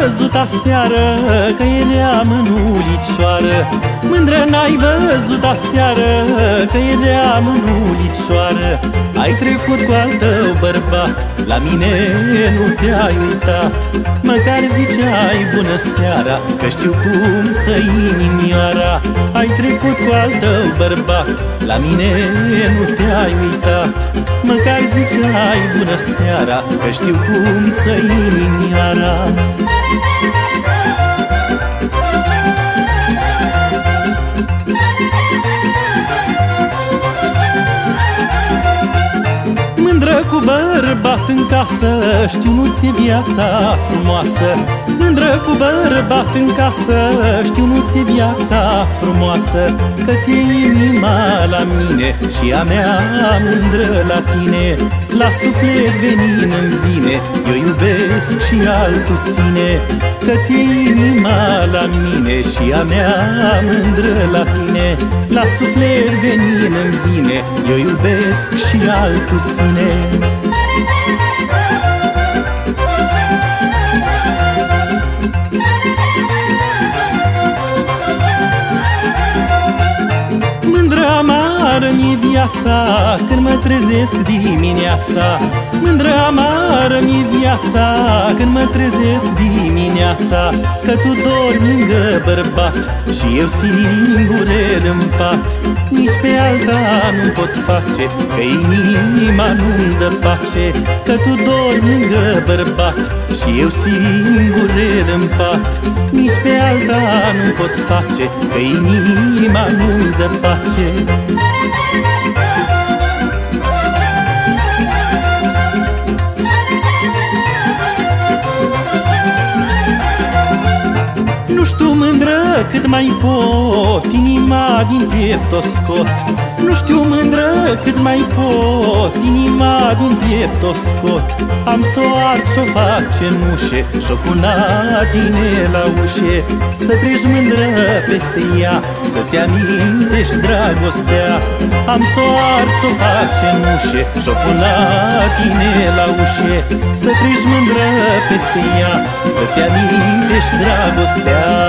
văzut aseară Că eram în ulicioară Mândră n-ai văzut aseară Că eram în ulicioară Ai trecut cu al tău bărbat La mine nu te-ai uitat. Măcar ziceai bună seara Că știu cum să inimioara. Ai trecut cu al tău bărbat La mine nu te-ai uitat. Măcar ziceai bună seara Că știu cum să inimioara bărbat în casă Știu nu-ți e viața frumoasă. Mândră cu bărbat în casă Știu nu-ți e viața frumoasă. Că ți-e inima la mine Și a mea mândră la tine. La suflet venin îmi vine Eu iubesc și altul ține. Că ți-e inima la mine Și a mea mândră la tine. La suflet venin îmi vine Eu iubesc și altul ține amară mi viața Când mă trezesc dimineața. Mândră amară mi viața Când mă trezesc dimineața. Că tu dormi lângă bărbat Și eu singur în pat. Nici pe alta nu pot face Că inima nu-mi dă pace. Că tu dormi lângă bărbat Și eu singur în pat. Nici pe alta nu pot face Că inima nu-mi dă pace cât mai pot Inima din piept o scot. Nu știu mândră cât mai pot Inima din piept o scot. Am să o ard și-o fac cenușe Și-o pun tine la ușe. Să treci mândră peste ea Să-ți amintești dragostea. Am să o ard și-o fac cenușe Și-o pun tine la ușe. Să treci mândră peste ea Să-ți amintești dragostea